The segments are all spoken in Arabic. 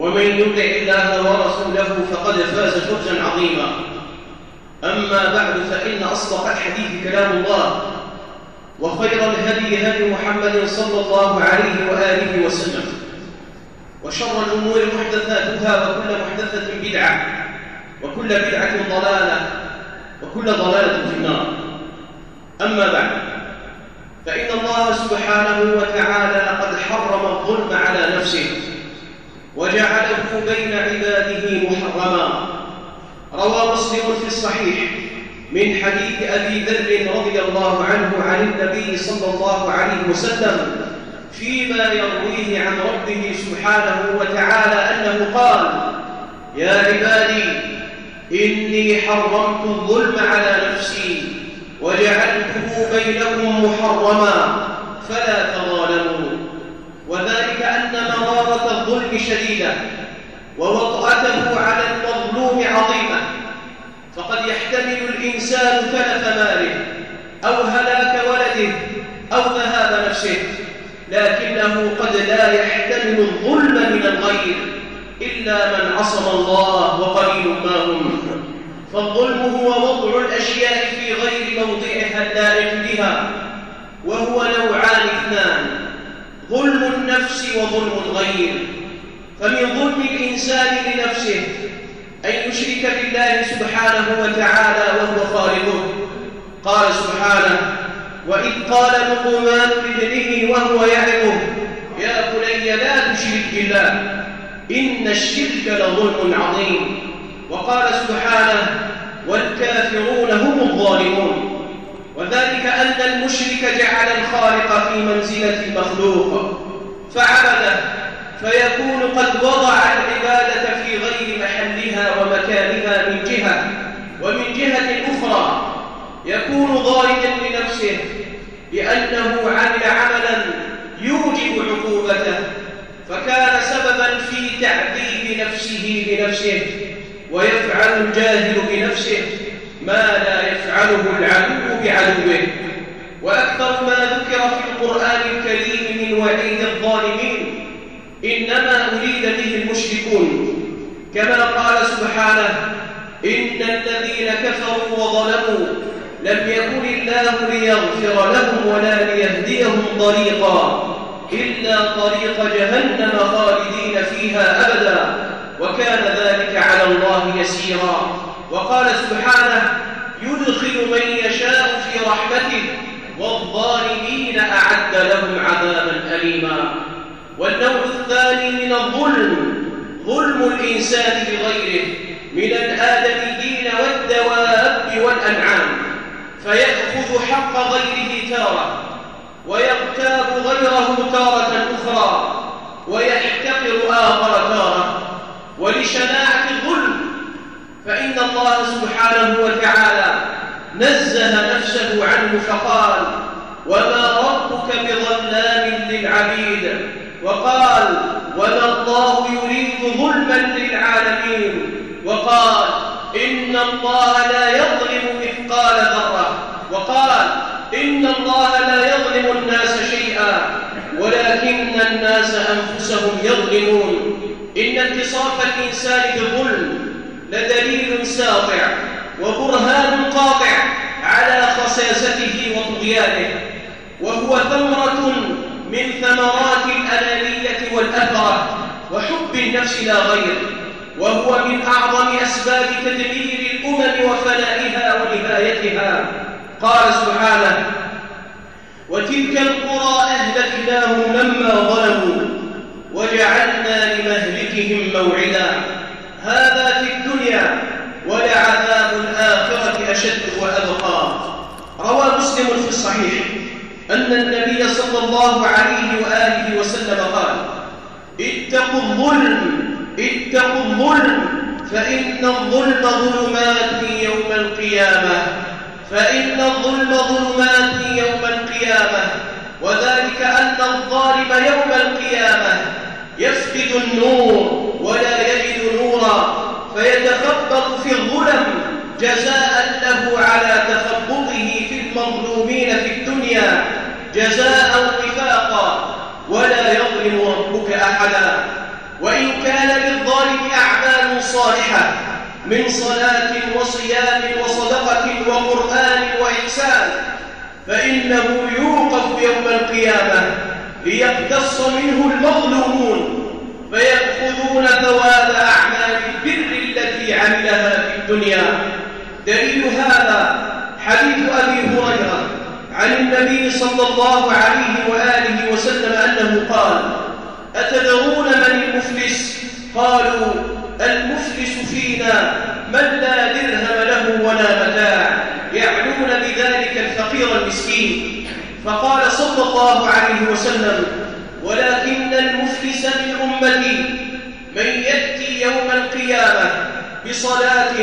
ومن يطع الله ورسوله فقد فاز فوزا عظيما. أما بعد فإن أصدق الحديث كلام الله وخير الهدي هدي محمد صلى الله عليه وآله وسلم وشر الأمور محدثاتها وكل محدثة بدعة وكل بدعة ضلالة وكل ضلالة في النار. أما بعد فإن الله سبحانه وتعالى قد حرم الظلم على نفسه. وجعله بين عباده محرما. روى مسلم في الصحيح من حديث أبي ذر رضي الله عنه عن النبي صلى الله عليه وسلم فيما يرويه عن ربه سبحانه وتعالى أنه قال يا عبادي إني حرمت الظلم على نفسي وجعلته بينكم محرما فلا تظالموا. وذلك مرارة الظلم شديدة ووطأته على المظلوم عظيمة. فقد يحتمل الإنسان تلف ماله أو هلاك ولده أو ذهاب نفسه. لكنه قد لا يحتمل الظلم من الغير إلا من عصم الله وقليل ما هم. فالظلم هو وضع الأشياء في غير موضعها اللائق بها وهو نوعان ظلم النفس وظلم الغير. فمن ظلم الإنسان لنفسه أن يشرك بالله سبحانه وتعالى وهو خالقه. قال سبحانه وإذ قال لقمان لابنه وهو يعظه يا بني لا تشرك بالله إن الشرك لظلم عظيم. وقال سبحانه والكافرون هم الظالمون. وذلك أن المشرك جعل الخالق في منزلة المخلوق فعبده فيكون قد وضع العبادة في غير محلها ومكانها من جهة ومن جهة أخرى يكون ظالما لنفسه لأنه عمل عملا يوجب عقوبته فكان سببا في تعذيب نفسه بنفسه ويفعل الجاهل بنفسه. ما لا يفعله العدو بعدوه. وأكثر ما ذكر في القرآن الكريم من وعيد الظالمين إنما أريد به المشركون. كما قال سبحانه إن الذين كفروا وظلموا لم يكن الله ليغفر لهم ولا ليهديهم طريقا إلا طريق جهنم خالدين فيها أبدا وكان ذلك على الله يسيرا. وقال سبحانه يدخل من يشاء في رحمته والظالمين أعد لهم عذابا أليما. والنوع الثاني من الظلم ظلم الإنسان بغيره من الآدميين والدواب والأنعام. فيأخذ حق غيره تارة ويغتاب غيره تارة أخرى ويحتقر آخر تارة ولشناعة الظلم فإن الله سبحانه وتعالى نزه نفسه عنه فقال وما ربك بظلام للعبيد وقال وما الله يريد ظلما للعالمين وقال إن الله لا يظلم مثقال ذرة وقال إن الله لا يظلم الناس شيئا ولكن الناس أنفسهم يظلمون. إن اتصاف الإنسان بالظلم لدليل ساطع وبرهان قاطع على خساسته وطغيانه وهو ثمرة من ثمرات الأنانية والأثرة وحب النفس لا غير وهو من أعظم أسباب تدمير الأمم وفنائها ونهايتها. قال سبحانه وتلك القرى أهلكناهم لما ظلموا وجعلنا لمهلكهم موعدا هذا في الدنيا ولعذاب الآخرة أشد وأبقى. روى مسلم في الصحيح أن النبي صلى الله عليه وآله وسلم قال اتقوا الظلم اتقوا الظلم فإن الظلم ظلمات يوم القيامة فإن الظلم ظلمات يوم القيامة وذلك أن الظالم يوم القيامة يفقد النور ولا يجد نورا فيتخبط في الظلم جزاء له على تخبطه في المظلومين في الدنيا جزاء وفاقا ولا يظلم ربك أحدا. وإن كان للظالم أعمال صالحة من صلاة وصيام وصدقة وقرآن وإحسان فإنه يوقف يوم القيامة ليقتص منه المظلومون فيأخذون ثواب أعمال البر التي عملها في الدنيا. دليل هذا حديث أبي هريرة عن النبي صلى الله عليه وآله وسلم أنه قال أتدرون من المفلس؟ قالوا المفلس فينا من لا درهم له ولا متاع يعنون بذلك الفقير المسكين. فقال صلى الله عليه وسلم ولكن المفلس من أمتي من يأتي يوم القيامة بصلاة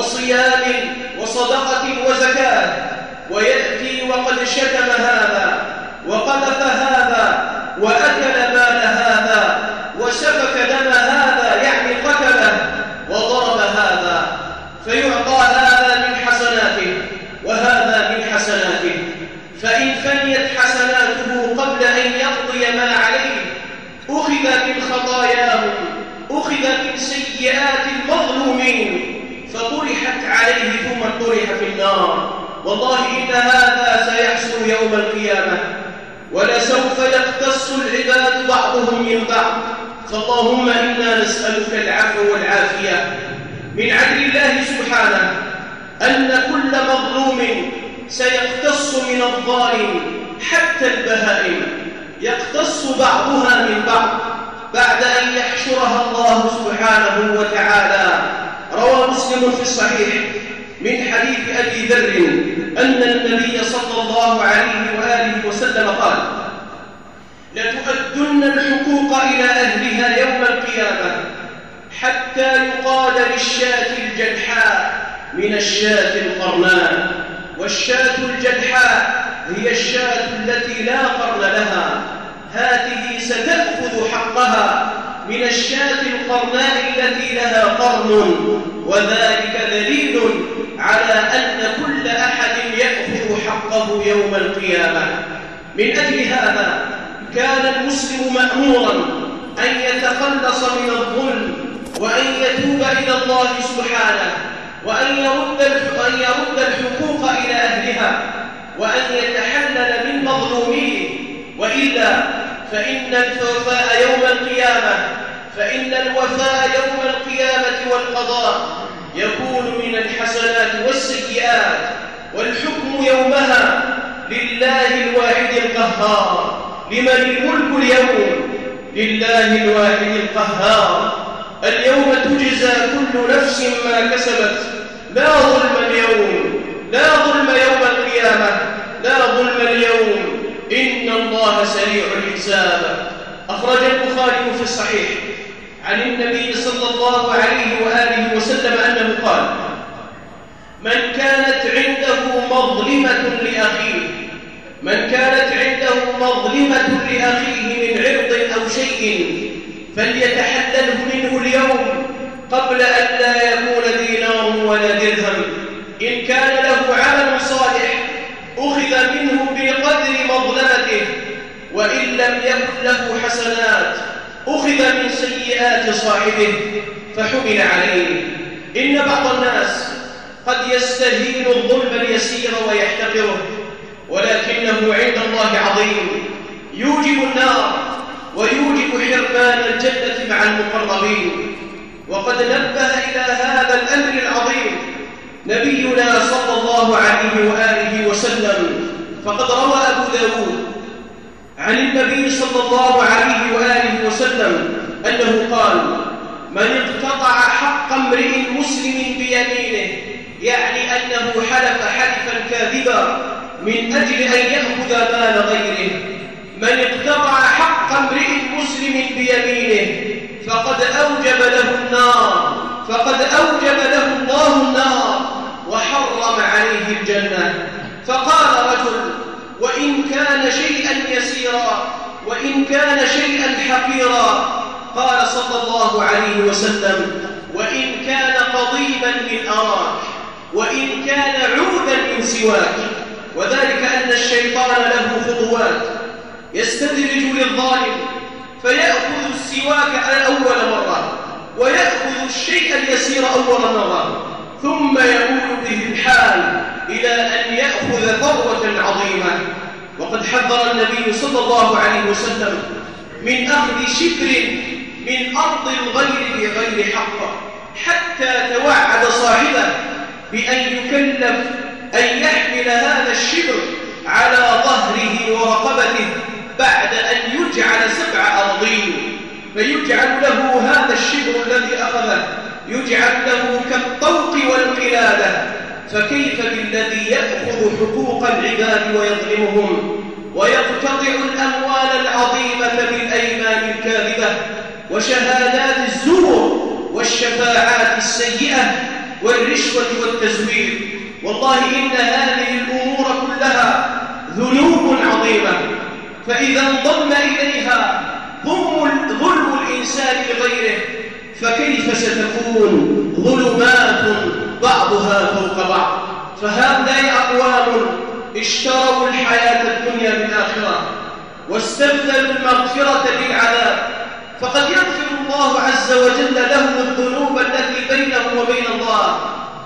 وصيام وصدقة وزكاة ويأتي وقد شتم هذا وقذف هذا وأكل مال هذا وسفك دم هذا يعني قتله وضرب هذا فيعطى هذا من حسناته وهذا من حسناته. فإن فنيت حسناته قبل أن يقضي ما عليه أخذ من خطاياهم أخذ من سيئات المظلومين. فطرحت عليه ثم طرح في النار. والله إن هذا سيحصل يوم القيامة ولسوف يقتص العباد بعضهم من بعض. فاللهم إنا نسألك العفو والعافية من عدل الله سبحانه أن كل مظلوم سيقتص من الظالم حتى البهائم. يقتص بعضها من بعض بعد أن يحشرها الله سبحانه وتعالى. روى مسلم في الصحيح من حديث أبي ذر أن النبي صلى الله عليه وآله وسلم قال لتؤدن الحقوق إلى أهلها يوم القيامة حتى يقال للشاة الجلحاء من الشاة القرناء والشاة الجلحاء هي الشاة التي لا قرن لها هذه ستأخذ حقها من الشاة القرناء التي لها قرن وذلك دليل على أن كل أحد يأخذ حقه يوم القيامة. من أجل هذا كان المسلم مأمورا أن يتخلص من الظلم وأن يتوب إلى الله سبحانه وأن يرد أن يرد الحقوق إلى أهلها وأن يتحلل من مظلوميه. وإلا فإن الوفاء يوم القيامة فإن الوفاء يوم القيامة والقضاء يكون من الحسنات والسيئات والحكم يومها لله الواحد القهار. لمن الملك اليوم؟ لله الواحد القهار. اليوم تجزى كل نفس ما كسبت. لا ظلم اليوم لا ظلم يوم القيامة لا ظلم اليوم. إن الله سريع الحساب. أخرج البخاري في الصحيح. عن النبي صلى الله عليه وآله وسلم أنه قال من كانت عنده مظلمة لأخيه من كانت عنده مظلمة لأخيه من عرض أو شيء فليتحلله منه اليوم قبل أن لا يكون دينار ولا درهم. إن كان له عمل صالح أخذ منه بقدر مظلمته وإن لم يكن له حسنات أخذ من سيئات صاحبه فحمل عليه. إن بعض الناس قد يستهين الظلم اليسير ويحتقره ولكنه عند الله عظيم. يوجب النار ويوجب حرمان الجنة مع المقربين. وقد نبه إلى هذا الأمر العظيم نبينا صلى الله عليه وآله وسلم. فقد روى أبو داود عن النبي صلى الله عليه وآله وسلم أنه قال من اقتطع حق امرئ مسلم بيمينه يعني أنه حلف حلفا كاذبا من أجل أن يأخذ مال غيره. من اقتطع حق امرئ مسلم بيمينه فقد أوجب له النار فقد أوجب له الله النار وحرم عليه الجنة. فقال رجل وإن كان شيئا يسيرا وإن كان شيئا حقيرا. قال صلى الله عليه وسلم وإن كان قضيبا من أراك وإن كان عودا من سواك. وذلك أن الشيطان له خطوات. يستدرج للظالم فيأخذ السواك أول مرة ويأخذ الشيء اليسير أول مرة. ثم يقول به الحال إلى أن يأخذ ثروة عظيمة. وقد حذر النبي صلى الله عليه وسلم من أخذ شبر من أرض الغير بغير حق حتى توعد صاحبه بأن يكلف أن يحمل هذا الشبر على ظهره ورقبته بعد أن يجعل سبع أرضين فيجعل له هذا الشبر الذي أخذه. يجعل له كالطوق والقلادة. فكيف بالذي يأخذ حقوق العباد ويظلمهم ويقتطع الأموال العظيمة بالأيمان الكاذبة وشهادات الزور والشفاعات السيئة والرشوة والتزوير؟ والله إن هذه الأمور كلها ذنوب عظيمة. فإذا انضم إليها ظلم الإنسان لغيره. فكيف ستكون ظلمات بعضها فوق بعض؟ فهؤلاء أقوام اشتروا الحياة الدنيا بالآخرة واستبدلوا المغفرة بالعذاب. فقد يغفر الله عز وجل لهم الذنوب التي بينهم وبين الله.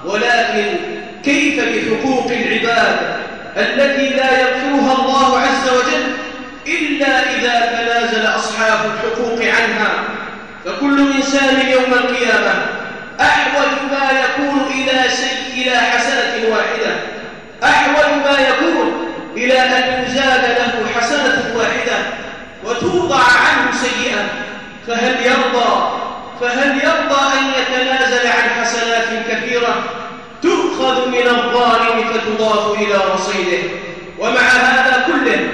ولكن كيف بحقوق العباد التي لا يغفرها الله عز وجل إلا إذا تنازل أصحاب الحقوق عنها؟ فكل إنسان يوم القيامة أحوج ما يكون إلى, سي إلى حسنة واحدة. أحوج ما يكون إلى أن يزاد له حسنة واحدة وتوضع عنه سيئة. فهل يرضى فهل يرضى أن يتنازل عن حسنات كثيرة؟ تؤخذ من الظالم فتضاف إلى رصيده. ومع هذا كله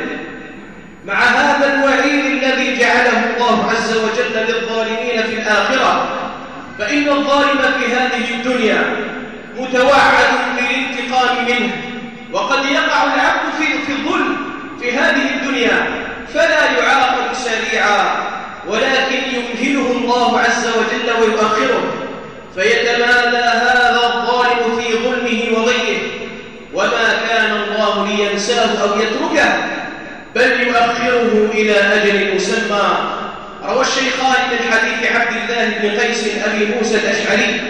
مع هذا الوعيد الذي جعله الله عز وجل للظالمين في الآخرة. فإن الظالم في هذه الدنيا متوعد بالانتقام منه وقد يقع العبد في, الظلم في هذه الدنيا فلا يعاقب سريعا ولكن يمهله الله عز وجل ويؤخره. فيتمادى هذا الظالم في ظلمه وغيه وما كان الله لينساه أو يتركه بل يؤخره إلى أجل مسمى روى الشيخان من حديث عبد الله بن قيس أبي موسى الأشعري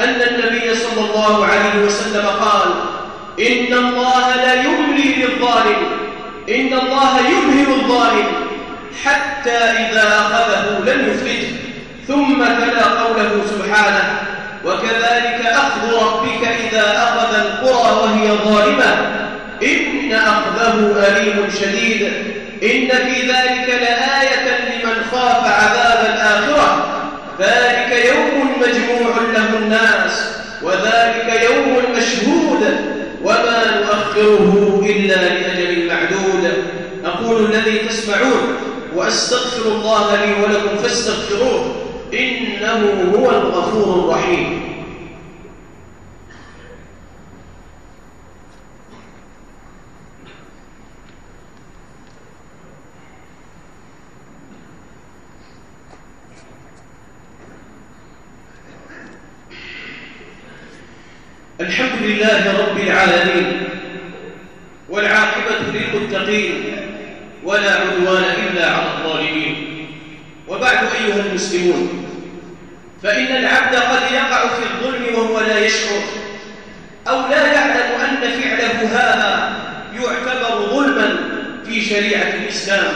أن النبي صلى الله عليه وسلم قال إن الله لا يملي للظالم إن الله يمهل الظالم حتى إذا أخذه لم يفلته ثم تلا قوله سبحانه وكذلك أخذ ربك إذا أخذ القرى وهي ظالمة. إن أخذه أليم شديد. إن في ذلك لآية لمن خاف عذاب الآخرة. ذلك يوم مجموع له الناس وذلك يوم مشهود وما نؤخره إلا لأجل معدود. أقول الذي تسمعون وأستغفر الله لي ولكم فاستغفروه إنه هو الغفور الرحيم. الحمد لله رب العالمين والعاقبة للمتقين ولا عدوان إلا على الظالمين. وبعد أيها المسلمون فإن العبد قد يقع في الظلم وهو لا يشعر أو لا يعلم أن فعله هذا يعتبر ظلما في شريعة الإسلام.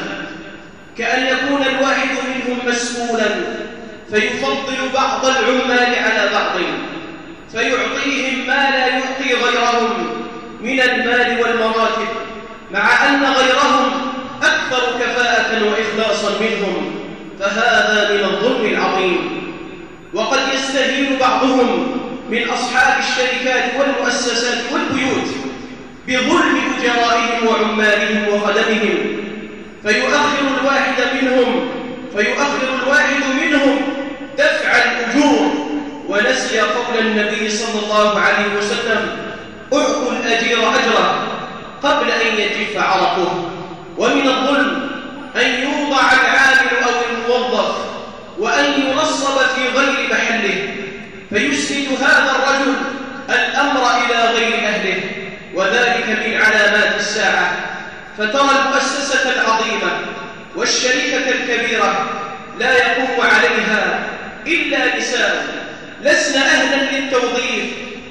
كأن يكون الواحد منهم مسؤولا فيفضل بعض العمال على بعض فيعطيهم ما لا يعطي غيرهم من المال والمراتب مع أن غيرهم أكثر كفاءة وإخلاصا منهم فهذا من الظلم العظيم. وقد يستهين بعضهم من أصحاب الشركات والمؤسسات والبيوت بظلم أجرائهم وعمالهم وخدمهم فيؤخر الواحد منهم فيؤخر الواحد منهم دفع الأجور ونسي قول النبي صلى الله عليه وسلم اعطوا الأجير أجره قبل أن يجف عرقه ومن الظلم أن يوضع العامل أو الموظف وأن ينصب في غير محله فيسند هذا الرجل الأمر إلى غير أهله وذلك من علامات الساعة فترى المؤسسة العظيمة والشركة الكبيرة لا يقوم عليها إلا نساء لسن أهلا للتوظيف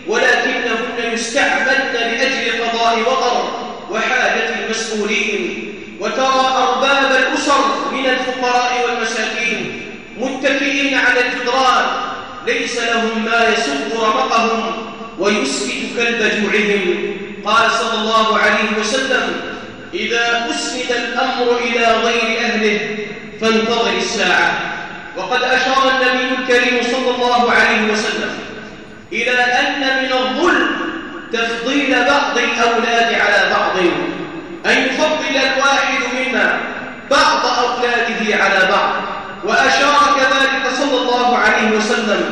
ولكنهن يستعملن لأجل قضاء وطر وحاجة المسؤولين. وترى أرباب الأسر من الفقراء والمساكين متكئين على الجدران. ليس لهم ما يسد رمقهم ويسكت كلب جوعهم. قال صلى الله عليه وسلم إذا أسند الأمر إلى غير أهله فانتظر الساعة. وقد أشار النبي الكريم صلى الله عليه وسلم إلى أن من الظلم تفضيل بعض الأولاد على بعض أن يفضل الواحد منا بعض أولاده على بعض. وأشار كذلك صلى الله عليه وسلم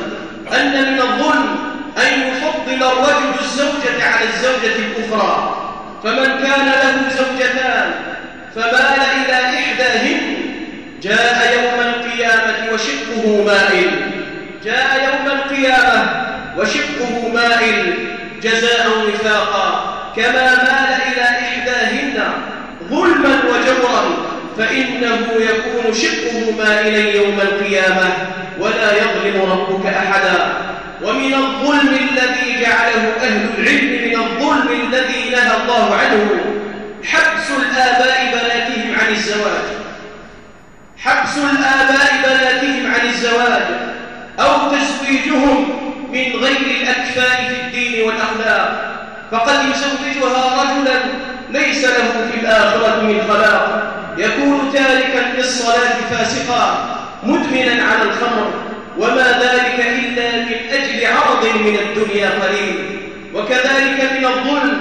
أن من الظلم أن يفضل الرجل الزوجة على الزوجة الأخرى. فمن كان له زوجتان فمال إلى إحداهن جاء يوم وشقه مائل جاء يوم القيامة وشقه مائل جزاء وفاقا كما مال إلى إحداهن ظلما وجورا فإنه يكون شقه مائلا يوم القيامة ولا يظلم ربك أحدا. ومن الظلم الذي جعله أهل العلم من الظلم الذي نهى الله عنه حبس الآباء بناتهم عن الزواج. حبس الآباء بناتهم عن الزواج أو تزويجهم من غير الأكفاء في الدين والأخلاق. فقد يزوجها رجلا ليس له في الآخرة من خلاق. يكون تاركا للصلاة فاسقا مدمنا على الخمر. وما ذلك إلا من أجل عرض من الدنيا قليل. وكذلك من الظلم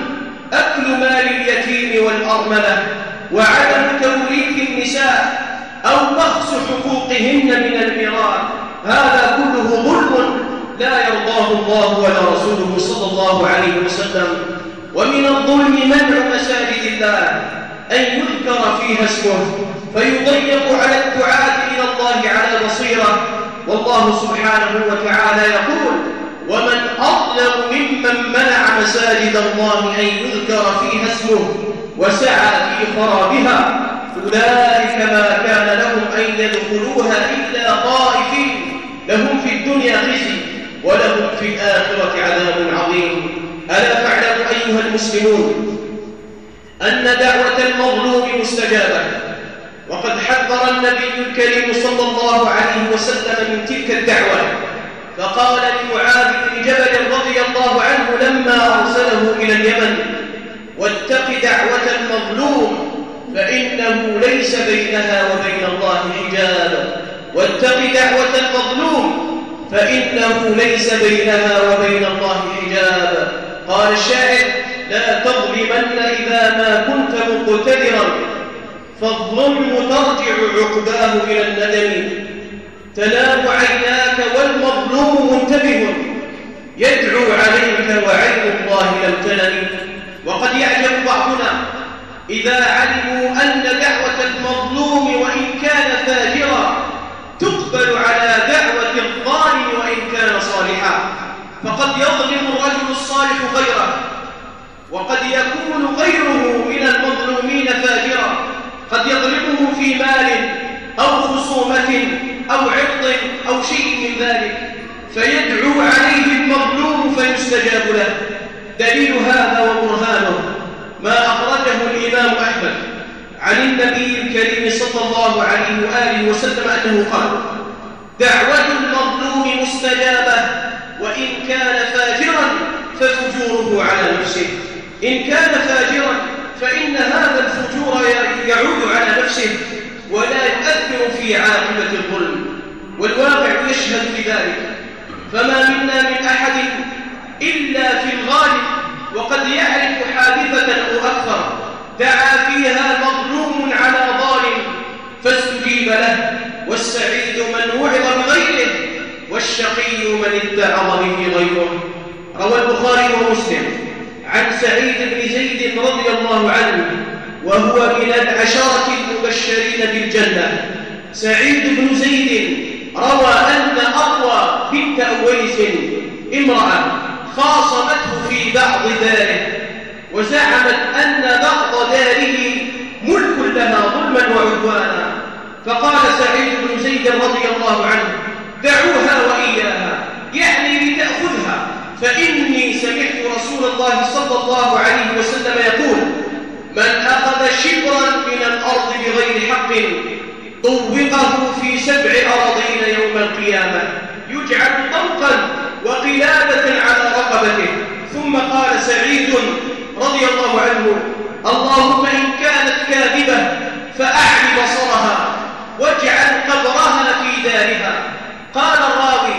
أكل مال اليتيم والأرملة. وعدم توريث النساء أو نقص حقوقهن من الميراث. هذا كله ظلم لا يرضاه الله ولا رسوله صلى الله عليه وسلم. ومن الظلم منع مساجد الله أن يذكر فيها اسمه فيضيق على الدعاة إلى الله على بصيرة. والله سبحانه وتعالى يقول ومن أظلم ممن منع مساجد الله أن يذكر فيها اسمه وسعى في خرابها أولئك ما كان لهم أن يدخلوها إلا طائفين لهم في الدنيا خزي ولهم في الآخرة عذاب عظيم. ألا فاعلموا أيها المسلمون أن دعوة المظلوم مستجابة؟ وقد حذر النبي الكريم صلى الله عليه وسلم من تلك الدعوة. فقال لمعاذ بن جبل رضي الله عنه لما أرسله إلى اليمن واتق دعوة المظلوم فإنه ليس بينها وبين الله حجاب. واتق دعوة المظلوم. فإنه ليس بينها وبين الله حجاب. قال الشاعر لا تظلمن إذا ما كنت مقتدرا. فالظلم ترجع عقباه إلى الندم. تنام عيناك والمظلوم منتبه. يدعو عليك وعين الله لم تنم وقد يعجب بعضنا إذا علموا أن دعوة المظلوم وإن كان فاجرا تقبل على دعوة الظالم وإن كان صالحا. فقد يظلم الرجل الصالح غيره وقد يكون غيره من المظلومين فاجرا. قد يظلمه في مال أو خصومة أو عرض أو شيء من ذلك. فيدعو عليه المظلوم فيستجاب له دليل هذا وبرهانه ما أخرجه الإمام أحمد عن النبي الكريم صلى الله عليه وآله وسلم أنه قال دعوة المظلوم مستجابة وإن كان فاجرا ففجوره على نفسه. إن كان فاجرا فإن هذا الفجور يعود على نفسه ولا يؤثر في عاقبة الظلم. والواقع يشهد بذلك. فما منا من أحد إلا في الغالب وقد يعرف حادثة أو أكثر. دعا فيها مظلوم على ظالم فاستجيب له والسعيد من وعظ بغيره والشقي من اتعظ به غيره. روى البخاري ومسلم. عن سعيد بن زيد رضي الله عنه وهو من العشرة المبشرين بالجنة. سعيد بن زيد روى أن أقوى بنت أويس امرأة خاصمته في بعض داره وزعمت أن بعض داره ملك لها ظلما وعدوانا. فقال سعيد بن زيد رضي الله عنه دعوها وإياها يعني لتأخذها. فإني سمعت رسول الله صلى الله عليه وسلم يقول من أخذ شبرا من الأرض بغير حق طوقه في سبع أراضين يوم القيامة يجعل طوقا وقلادة على رقبته. ثم قال سعيد رضي الله عنه اللهم إن كانت كاذبة فأعلي بصرها واجعل قبرها في دارها. قال الراوي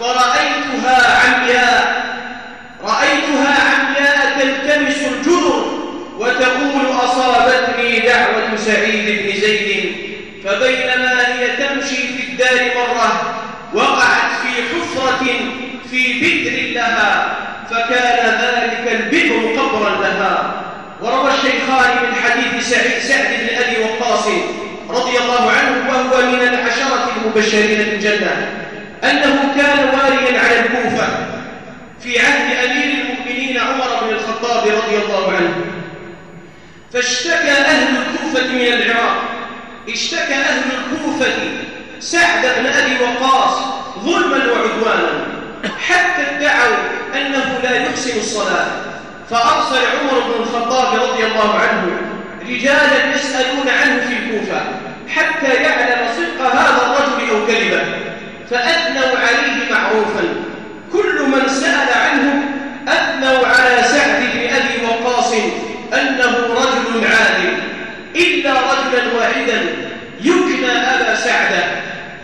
فرأيتها عمياء رأيتها عمياء تلتمس الجرر وتقول أصابتني دعوة سعيد بن زيد فبينما هي تمشي في الدار مرة وقعت في حفرة في بئر لها فكان البئر قبرا لها. وروى الشيخان من حديث سعيد سعد بن أبي وقاص رضي الله عنه وهو من العشرة المبشرين بالجنة أنه كان واليا على الكوفة في عهد أمير المؤمنين عمر بن الخطاب رضي الله عنه. فاشتكى أهل الكوفة من العراق. اشتكى أهل الكوفة سعد بن أبي وقاص ظلما وعدوانا. حتى ادعوا أنه لا يحسن الصلاة. فأرسل عمر بن الخطاب رضي الله عنه رجالا يسألون عنه في الكوفة حتى يعلم صدق هذا الرجل أو كذبة. فأثنوا عليه معروفا. كل من سأل عنه أثنوا على سعد بن أبي وقاص أنه رجل عادل. إلا رجلا واحدا يكنى أبا سعد.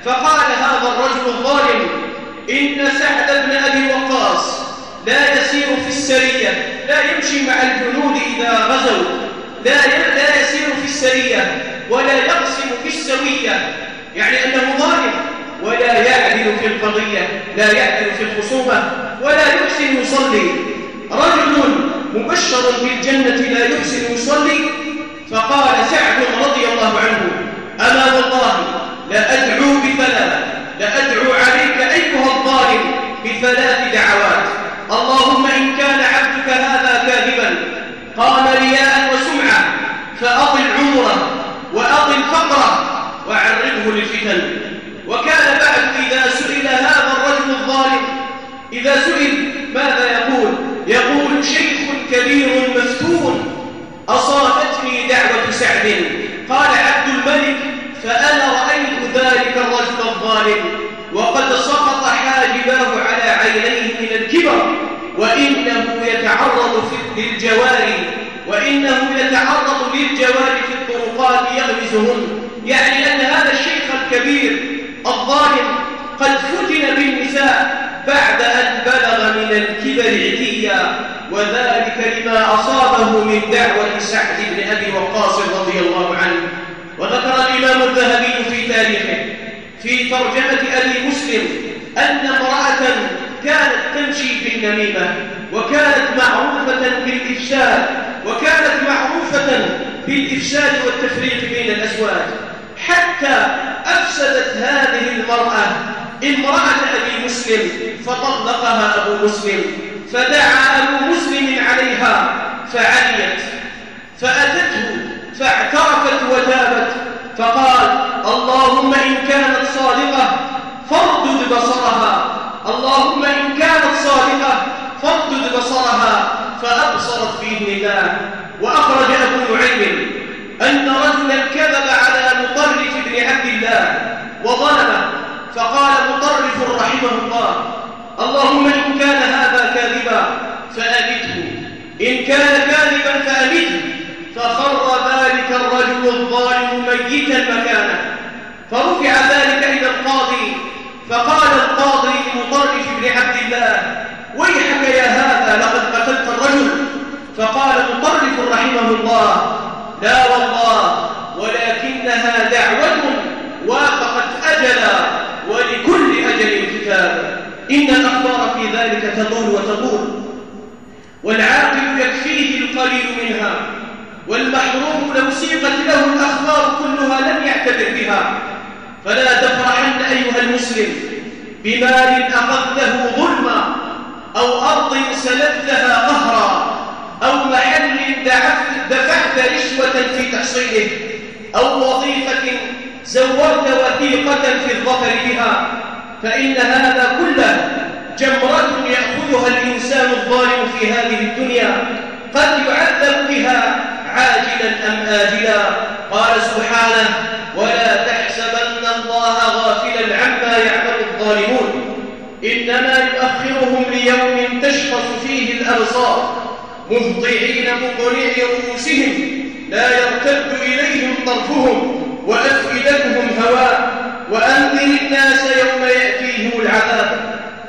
فقال هذا الرجل الظالم إن سعد بن أبي وقاص لا يسير في السرية لا يمشي مع الجنود إذا غزوا. لا لا يسير في السرية ولا يقسم في السوية. يعني أنه ظالم ولا يعدل في القضية لا يعدل في الخصومة ولا يحسن يصلي. رجل مبشر بالجنة لا يحسن يصلي. فقال سعد رضي الله عنه أما والله لأدعو بثلاث لأدعو عليك أيها الظالم بثلاث دعوات اللهم إن كان عبدك هذا كاذبا قال رياء وسمعة فأطل عمره وأطل فقره وعرضه للفتن وكان بعد إذا سئل هذا الرجل الظالم إذا سئل ماذا يقول؟ يقول شيخ كبير مفتون أصابتني دعوة سعد. قال عبد الملك فأنا رأيت ذلك الرجل الظالم وقد سقط حاجباه على عينيه من الكبر وإنه يتعرض للجواري وإنه يتعرض للجواري في الطرقات يغمزهن. يعني أن هذا الشيخ الكبير الظالم قد فتن بالنساء بعد أن بلغ من الكبر عتيا وذلك لما أصابه من دعوة سعد بن أبي وقاص رضي الله عنه. وذكر الإمام الذهبي في تاريخه في ترجمة أبي مسلم أن امرأة كانت تمشي بالنميمة وكانت معروفة بالإفساد وكانت معروفة بالإفساد والتفريق بين الأزواج حتى أفسدت هذه المرأة امرأة أبي مسلم فطلقها أبو مسلم فدعا أبو مسلم عليها فعليت فأتته فاعترفت وتابت فقال اللهم إن كانت صادقة فاردد بصرها اللهم إن كانت صادقة فاردد بصرها فأبصرت فيه النداء وأخرج أبو نعيم أن رجلا كذب على مطرف بن عبد الله وظلمه فقال مطرف رحمه الله اللهم إن كان هذا كاذبا فأمته. إن كان كاذبا فأمته. فخر ذلك الرجل الظالم ميتا مكانه. فرفع ذلك إلى القاضي. فقال القاضي لمطرف بن عبد الله ويحك يا هذا لقد قتلت الرجل. فقال مطرف رحمه الله لا والله ولكنها دعوة وافقت أجلا ولكل أجل كتاب إن الأخبار في ذلك تطول وتطول والعاقل يكفيه القليل منها والمحروم لو سيقت له الأخبار كلها لم يعتبر بها. فلا تفرحن أيها المسلم بمال أخذته ظلما أو أرض سلبتها قهرا أو محل دفعت رشوة في تحصيله أو وظيفة زورت وثيقة في الظفر بها. فإن هذا كله جمرة يأخذها الإنسان الظالم في هذه الدنيا قد يعذب بها عاجلا أم آجلا؟ قال سبحانه ولا تحسبن الله غافلا عما يعمل الظالمون. إنما يؤخرهم ليوم تشخص فيه الأبصار مهطعين مقنعي رؤوسهم لا يرتد إليهم طرفهم وأفئدتهم هواء وأنذر الناس يوم يأتيهم العذاب.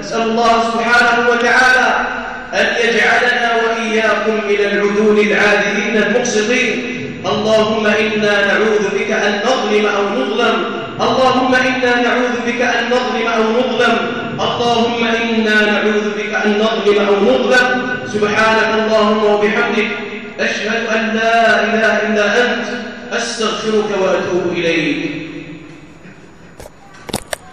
نسأل الله سبحانه وتعالى أن يجعلنا وإياكم من العدول العادلين المقسطين. اللهم إنا نعوذ بك أن نظلم أو نظلم. اللهم إنا نعوذ بك أن نظلم أو نظلم. اللهم إنا نعوذ بك أن نظلم أو نظلم. سبحانك اللهم وبحمدك. أشهد أن لا إله إلا أنت. أستغفرك وأتوب إليك.